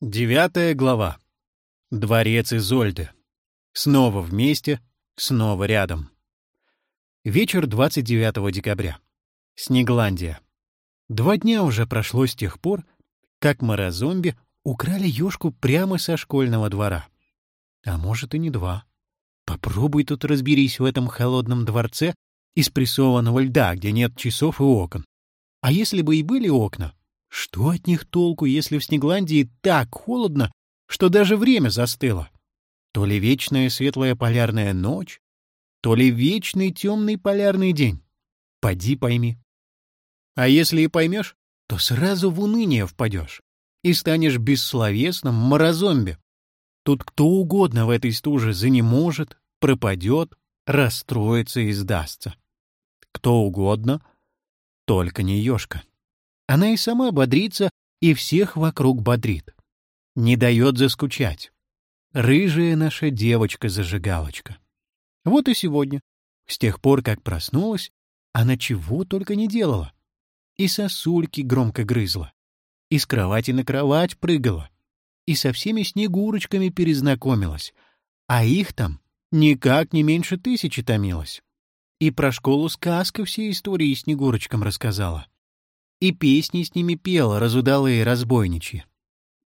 Девятая глава. Дворец Изольды. Снова вместе, снова рядом. Вечер 29 декабря. Снегландия. Два дня уже прошло с тех пор, как морозомби украли юшку прямо со школьного двора. А может и не два. Попробуй тут разберись в этом холодном дворце из прессованного льда, где нет часов и окон. А если бы и были окна, что от них толку, если в Снегландии так холодно, что даже время застыло? То ли вечная светлая полярная ночь, то ли вечный темный полярный день. Поди пойми. А если и поймешь, то сразу в уныние впадешь и станешь бессловесным морозомби. Тут кто угодно в этой стуже занеможет, пропадет, расстроится и сдастся. Кто угодно, только не ешка. Она и сама бодрится, и всех вокруг бодрит. Не дает заскучать. Рыжая наша девочка-зажигалочка. Вот и сегодня, с тех пор, как проснулась, она чего только не делала. И сосульки громко грызла, и с кровати на кровать прыгала, и со всеми снегурочками перезнакомилась, а их там никак не меньше тысячи томилось. И про школу сказка все истории снегурочкам рассказала и песни с ними пела, разудалые разбойничьи.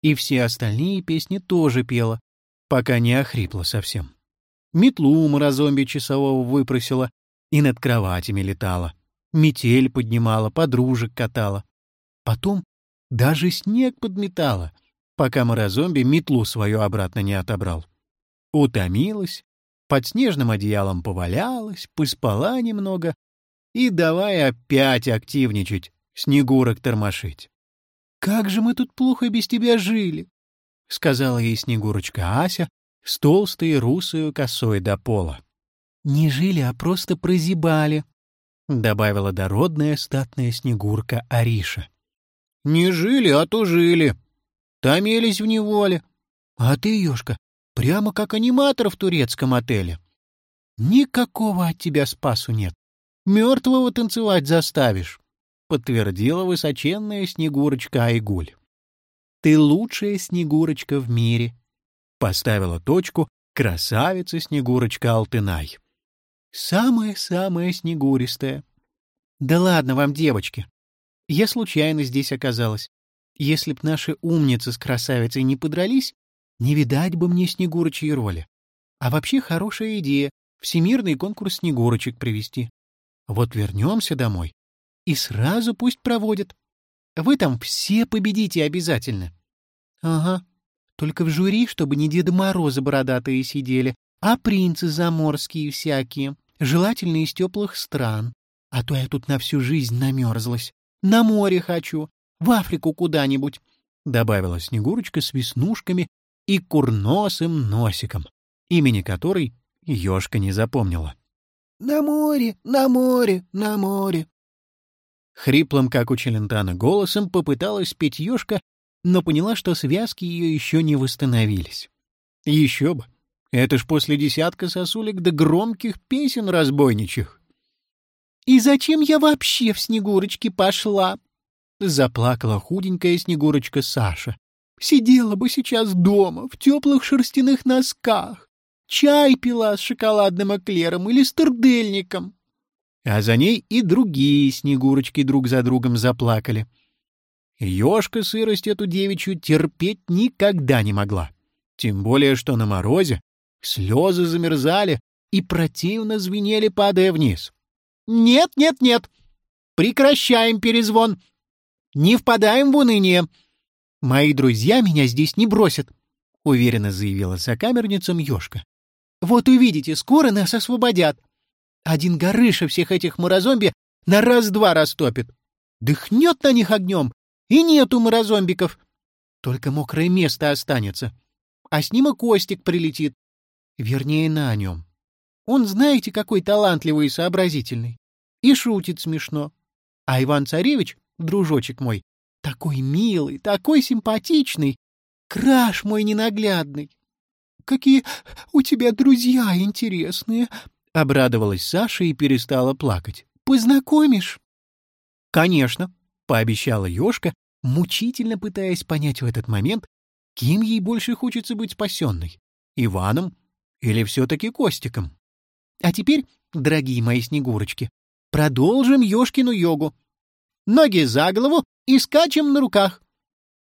И все остальные песни тоже пела, пока не охрипла совсем. Метлу морозомби часового выпросила и над кроватями летала. Метель поднимала, подружек катала. Потом даже снег подметала, пока морозомби метлу свою обратно не отобрал. Утомилась, под снежным одеялом повалялась, поспала немного и давай опять активничать, Снегурок тормошить. «Как же мы тут плохо без тебя жили!» — сказала ей Снегурочка Ася с толстой русою косой до пола. «Не жили, а просто прозябали», — добавила дородная статная Снегурка Ариша. «Не жили, а то жили. Томились в неволе. А ты, Ёшка, прямо как аниматор в турецком отеле. Никакого от тебя спасу нет. Мертвого танцевать заставишь подтвердила высоченная Снегурочка Айгуль. «Ты лучшая Снегурочка в мире», — поставила точку красавица Снегурочка Алтынай. «Самая-самая снегуристая». «Да ладно вам, девочки. Я случайно здесь оказалась. Если б наши умницы с красавицей не подрались, не видать бы мне Снегурочьей роли. А вообще хорошая идея — всемирный конкурс Снегурочек привести. Вот вернемся домой, и сразу пусть проводят. Вы там все победите обязательно. Ага. Только в жюри, чтобы не Деда Мороза бородатые сидели, а принцы заморские всякие, желательно из теплых стран. А то я тут на всю жизнь намерзлась. На море хочу, в Африку куда-нибудь, — добавила Снегурочка с веснушками и курносым носиком, имени которой Ёшка не запомнила. — На море, на море, на море, Хриплым, как у Челентана, голосом попыталась петь ёшка, но поняла, что связки ее еще не восстановились. Еще бы! Это ж после десятка сосулек до громких песен разбойничьих. «И зачем я вообще в Снегурочке пошла?» — заплакала худенькая Снегурочка Саша. «Сидела бы сейчас дома, в теплых шерстяных носках, чай пила с шоколадным эклером или с турдельником, а за ней и другие снегурочки друг за другом заплакали. Ёшка сырость эту девичью терпеть никогда не могла. Тем более, что на морозе слезы замерзали и противно звенели, падая вниз. «Нет, нет, нет! Прекращаем перезвон! Не впадаем в уныние! Мои друзья меня здесь не бросят!» — уверенно заявила сокамерницам Ёшка. «Вот увидите, скоро нас освободят!» Один горыша всех этих морозомби на раз-два растопит. Дыхнет на них огнем, и нету морозомбиков. Только мокрое место останется. А с ним и Костик прилетит. Вернее, на нем. Он, знаете, какой талантливый и сообразительный. И шутит смешно. А Иван-Царевич, дружочек мой, такой милый, такой симпатичный. Краш мой ненаглядный. Какие у тебя друзья интересные, — обрадовалась Саша и перестала плакать. «Познакомишь?» «Конечно», — пообещала Ёшка, мучительно пытаясь понять в этот момент, Кем ей больше хочется быть спасенной? Иваном или все-таки Костиком? А теперь, дорогие мои снегурочки, продолжим Ёшкину йогу. Ноги за голову и скачем на руках.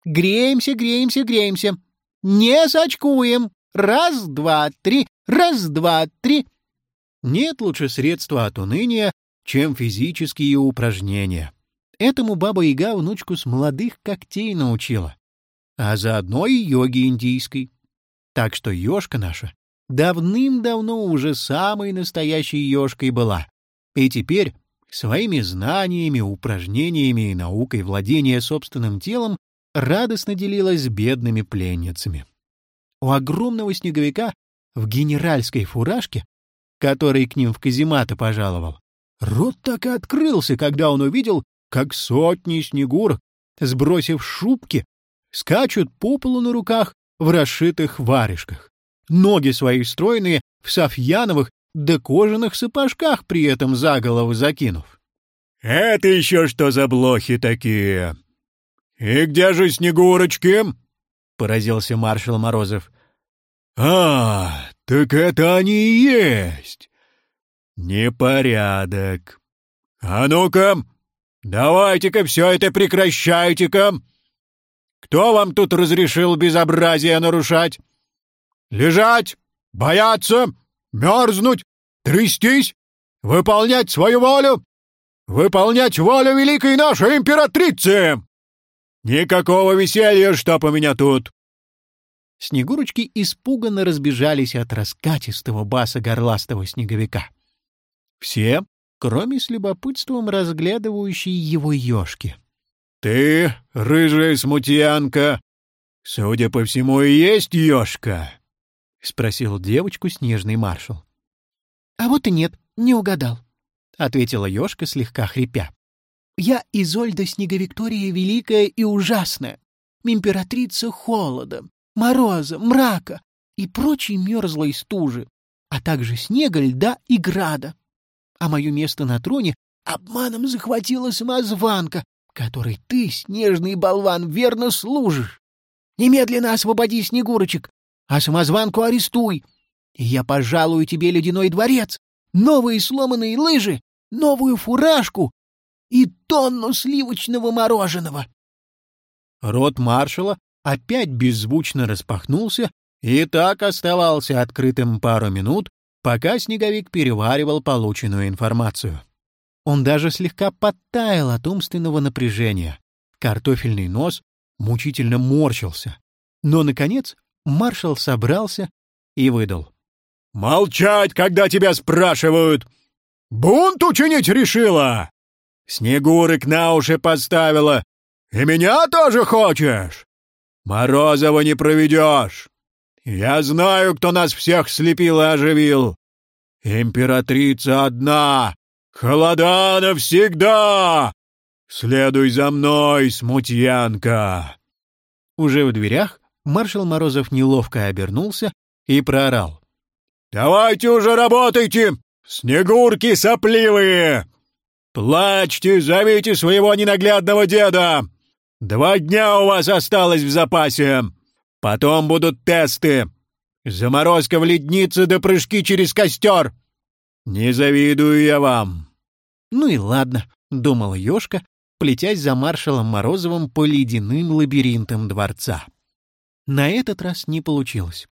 Греемся, греемся, греемся. Не сочкуем. Раз, два, три, раз, два, три. Нет лучше средства от уныния, чем физические упражнения. Этому баба-яга внучку с молодых когтей научила, а заодно и йоги индийской. Так что ёшка наша давным-давно уже самой настоящей ёшкой была. И теперь своими знаниями, упражнениями и наукой владения собственным телом радостно делилась с бедными пленницами. У огромного снеговика в генеральской фуражке, который к ним в казематы пожаловал, рот так и открылся, когда он увидел, как сотни снегур, сбросив шубки, скачут по полу на руках в расшитых варежках. Ноги свои стройные в софьяновых да кожаных сапожках при этом за голову закинув. — Это еще что за блохи такие? И где же Снегурочки? — поразился маршал Морозов. — А, так это они и есть. Непорядок. А ну-ка, давайте-ка все это прекращайте-ка. Кто вам тут разрешил безобразие нарушать? Лежать, бояться, мерзнуть, трястись, выполнять свою волю, выполнять волю великой нашей императрицы. Никакого веселья, чтоб у меня тут. Снегурочки испуганно разбежались от раскатистого баса горластого снеговика. Все, кроме с любопытством разглядывающей его ёшки. — Ты, рыжая смутьянка, судя по всему, и есть ёшка? — спросил девочку снежный маршал. — А вот и нет, не угадал, — ответила ёшка, слегка хрипя. — Я Изольда Снеговиктория Великая и Ужасная, императрица холода, мороза, мрака и прочей мерзлой стужи, а также снега, льда и града. А мое место на троне обманом захватила самозванка, которой ты, снежный болван, верно служишь. Немедленно освободи Снегурочек, а самозванку арестуй, и я пожалую тебе ледяной дворец, новые сломанные лыжи, новую фуражку и тонну сливочного мороженого. Рот маршала опять беззвучно распахнулся и так оставался открытым пару минут, пока снеговик переваривал полученную информацию. Он даже слегка подтаял от умственного напряжения. Картофельный нос мучительно морщился. Но, наконец, маршал собрался и выдал. «Молчать, когда тебя спрашивают! Бунт учинить решила! Снегурик на уши подставила! И меня тоже хочешь? Морозова не проведешь! Я знаю, кто нас всех слепил и оживил! Императрица одна! Холода навсегда! Следуй за мной, смутьянка!» Уже в дверях маршал Морозов неловко обернулся и проорал. «Давайте уже работайте, снегурки сопливые! Плачьте, зовите своего ненаглядного деда! Два дня у вас осталось в запасе! Потом будут тесты! Заморозка в леднице да прыжки через костер! Не завидую я вам!» «Ну и ладно», — думала Ёшка, плетясь за маршалом Морозовым по ледяным лабиринтам дворца. На этот раз не получилось.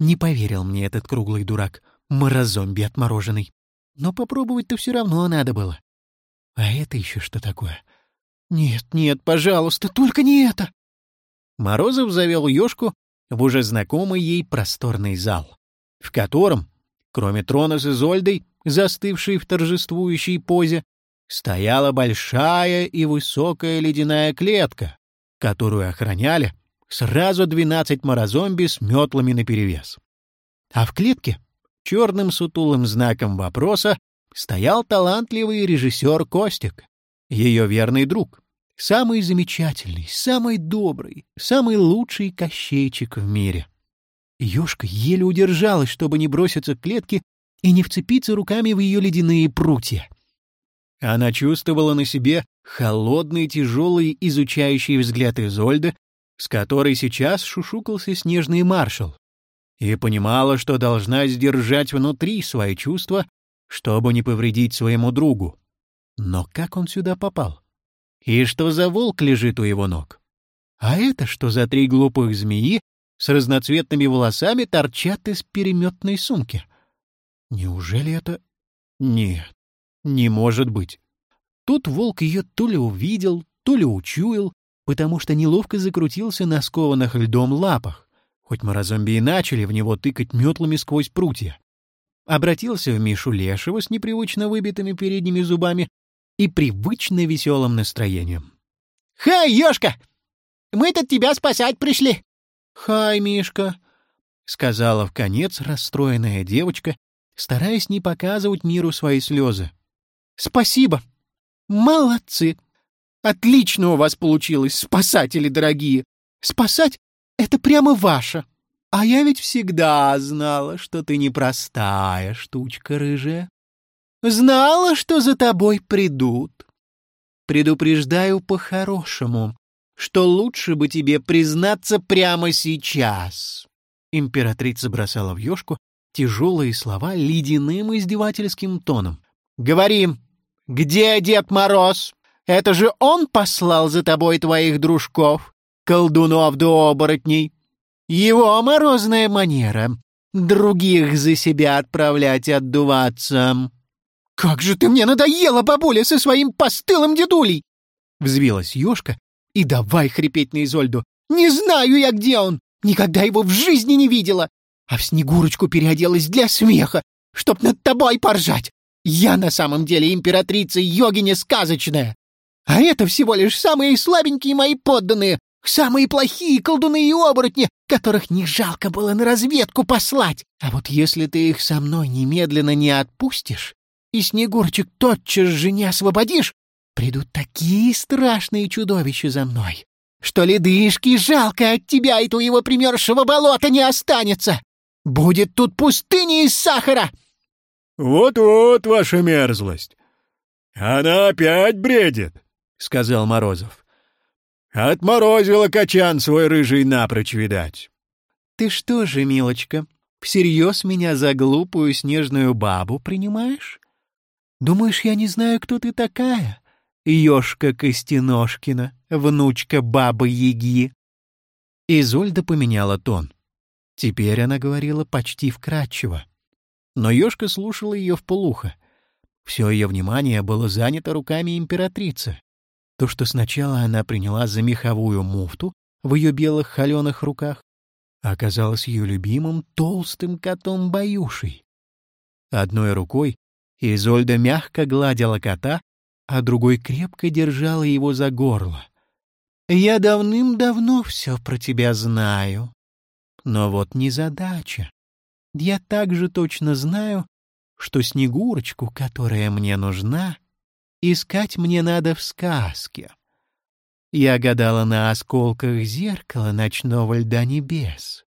Не поверил мне этот круглый дурак, морозомби отмороженный. Но попробовать-то все равно надо было. А это еще что такое? Нет, нет, пожалуйста, только не это. Морозов завел ёшку в уже знакомый ей просторный зал, в котором, кроме трона с Изольдой, застывшей в торжествующей позе, стояла большая и высокая ледяная клетка, которую охраняли Сразу двенадцать морозомби с метлами наперевес. А в клетке, черным сутулым знаком вопроса, стоял талантливый режиссер Костик, ее верный друг, самый замечательный, самый добрый, самый лучший кощейчик в мире. Ёшка еле удержалась, чтобы не броситься к клетке и не вцепиться руками в ее ледяные прутья. Она чувствовала на себе холодный, тяжелый, изучающий взгляд Изольды с которой сейчас шушукался снежный маршал, и понимала, что должна сдержать внутри свои чувства, чтобы не повредить своему другу. Но как он сюда попал? И что за волк лежит у его ног? А это что за три глупых змеи с разноцветными волосами торчат из переметной сумки? Неужели это... Нет, не может быть. Тут волк ее то ли увидел, то ли учуял, потому что неловко закрутился на скованных льдом лапах, хоть морозомби и начали в него тыкать метлами сквозь прутья. Обратился в Мишу Лешего с непривычно выбитыми передними зубами и привычно веселым настроением. «Хай, Ёшка! Мы тут тебя спасать пришли!» «Хай, Мишка!» — сказала в конец расстроенная девочка, стараясь не показывать миру свои слезы. «Спасибо! Молодцы! Отлично у вас получилось, спасатели дорогие! Спасать — это прямо ваше!» «А я ведь всегда знала, что ты непростая штучка рыжая. Знала, что за тобой придут. Предупреждаю по-хорошему, что лучше бы тебе признаться прямо сейчас». Императрица бросала в ёшку тяжелые слова ледяным издевательским тоном. «Говори, где Дед Мороз? Это же он послал за тобой твоих дружков, колдунов да оборотней. Его морозная манера — других за себя отправлять отдуваться». «Как же ты мне надоела, бабуля, со своим постылым дедулей!» Взвилась ёшка и давай хрипеть на Изольду. «Не знаю я, где он! Никогда его в жизни не видела! А в Снегурочку переоделась для смеха, чтоб над тобой поржать! Я на самом деле императрица йогиня сказочная! А это всего лишь самые слабенькие мои подданные, самые плохие колдуны и оборотни, которых не жалко было на разведку послать! А вот если ты их со мной немедленно не отпустишь, и Снегурчик тотчас же не освободишь, придут такие страшные чудовища за мной, что ледышки жалко от тебя и твоего примерзшего болота не останется. Будет тут пустыня из сахара!» «Вот-вот, ваша мерзлость! Она опять бредит!» — сказал Морозов. «Отморозила качан свой рыжий напрочь, видать». «Ты что же, милочка, всерьез меня за глупую снежную бабу принимаешь? Думаешь, я не знаю, кто ты такая?» Ёшка Костеношкина, внучка Бабы-Яги. Изольда поменяла тон. Теперь она говорила почти вкратчиво. Но Ёшка слушала ее вполуха. Все ее внимание было занято руками императрицы. То, что сначала она приняла за меховую муфту в ее белых холеных руках, оказалось ее любимым толстым котом Баюшей. Одной рукой Изольда мягко гладила кота, а другой крепко держала его за горло. «Я давным-давно все про тебя знаю. Но вот незадача. Я также точно знаю, что Снегурочку, которая мне нужна, искать мне надо в сказке. Я гадала на осколках зеркала ночного льда небес.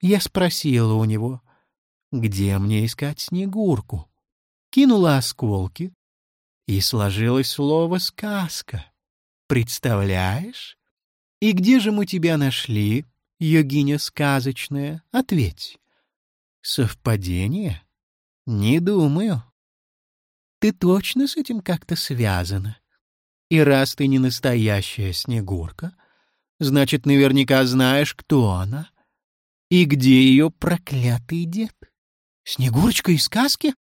Я спросила у него, где мне искать Снегурку. Кинула осколки, и сложилось слово «сказка». Представляешь? И где же мы тебя нашли, йогиня сказочная? Ответь. Совпадение? Не думаю. Ты точно с этим как-то связана? И раз ты не настоящая Снегурка, значит, наверняка знаешь, кто она и где ее проклятый дед. — Снегурочка из сказки? —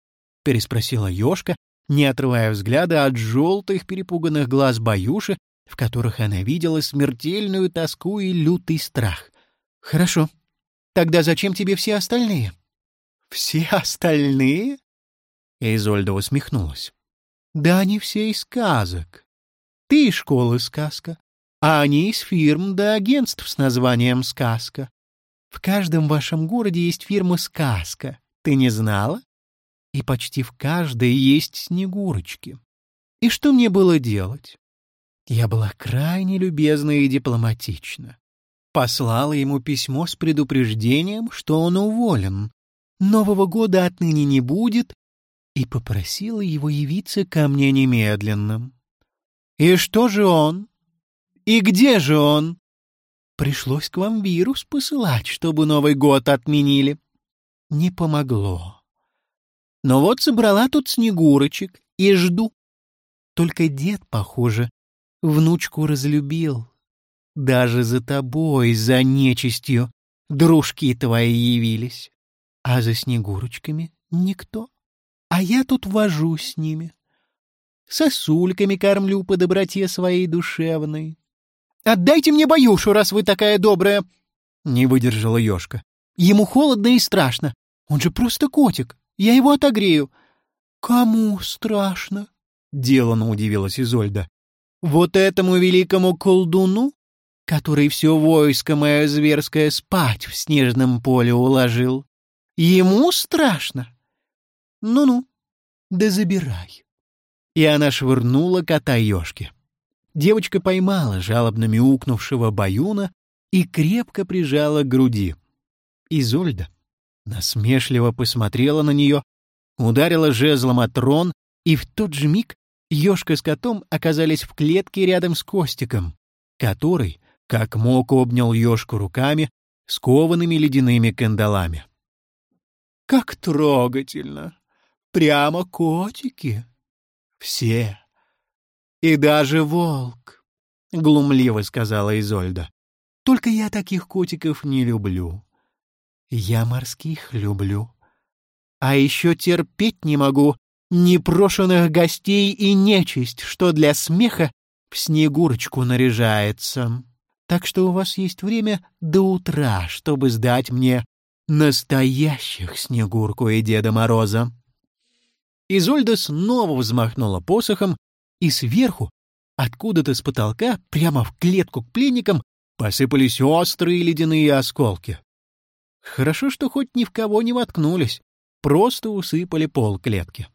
переспросила Ёшка, не отрывая взгляда от желтых перепуганных глаз Баюши, в которых она видела смертельную тоску и лютый страх. «Хорошо. Тогда зачем тебе все остальные?» «Все остальные?» Изольда усмехнулась. «Да они все из сказок. Ты из школы сказка, а они из фирм да агентств с названием «Сказка». В каждом вашем городе есть фирма «Сказка». Ты не знала? И почти в каждой есть снегурочки. И что мне было делать? Я была крайне любезна и дипломатична. Послала ему письмо с предупреждением, что он уволен. Нового года отныне не будет, и попросила его явиться ко мне немедленно. И что же он? И где же он? Пришлось к вам вирус посылать, чтобы Новый год отменили. Не помогло. Но вот собрала тут снегурочек и жду. Только дед, похоже, внучку разлюбил. Даже за тобой, за нечистью, дружки твои явились. А за снегурочками никто. А я тут вожу с ними. Сосульками кормлю по доброте своей душевной. Отдайте мне баюшу, раз вы такая добрая. Не выдержала Ёшка. Ему холодно и страшно. Он же просто котик. Я его отогрею. Кому страшно? Делано удивилась Изольда. Вот этому великому колдуну, который все войско мое зверское спать в снежном поле уложил. Ему страшно? Ну-ну, да забирай. И она швырнула кота Ёшке. Девочка поймала жалобно мяукнувшего баюна и крепко прижала к груди. Изольда насмешливо посмотрела на нее, ударила жезлом о трон, и в тот же миг Ёшка с котом оказались в клетке рядом с Костиком, который, как мог, обнял Ёшку руками, скованными ледяными кандалами. «Как трогательно! Прямо котики! Все! И даже волк!» — глумливо сказала Изольда. «Только я таких котиков не люблю. Я морских люблю. А еще терпеть не могу непрошенных гостей и нечисть, что для смеха в Снегурочку наряжается. Так что у вас есть время до утра, чтобы сдать мне настоящих Снегурку и Деда Мороза. Изольда снова взмахнула посохом, и сверху, откуда-то с потолка, прямо в клетку к пленникам, посыпались острые ледяные осколки. Хорошо, что хоть ни в кого не воткнулись, просто усыпали пол клетки.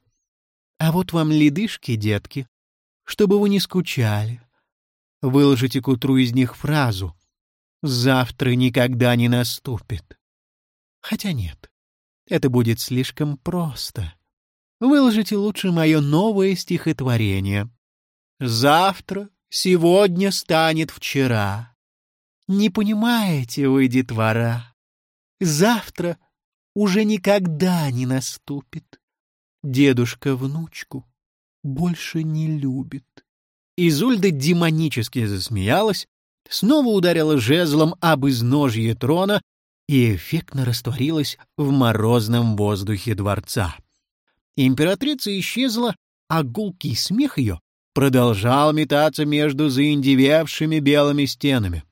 А вот вам ледышки, детки, чтобы вы не скучали. Выложите к утру из них фразу «Завтра никогда не наступит». Хотя нет, это будет слишком просто. Выложите лучше мое новое стихотворение. «Завтра, сегодня станет вчера». Не понимаете вы, детвора? Завтра уже никогда не наступит. Дедушка внучку больше не любит. Изольда демонически засмеялась, снова ударила жезлом об изножье трона и эффектно растворилась в морозном воздухе дворца. Императрица исчезла, а гулкий смех ее продолжал метаться между заиндевевшими белыми стенами.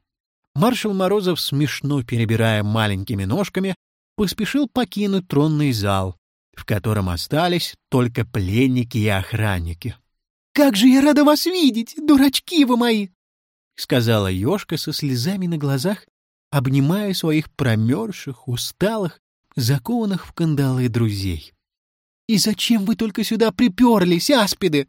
Маршал Морозов, смешно перебирая маленькими ножками, поспешил покинуть тронный зал, в котором остались только пленники и охранники. «Как же я рада вас видеть, дурачки вы мои!» — сказала Ёшка со слезами на глазах, обнимая своих промерзших, усталых, закованных в кандалы друзей. «И зачем вы только сюда приперлись, аспиды?»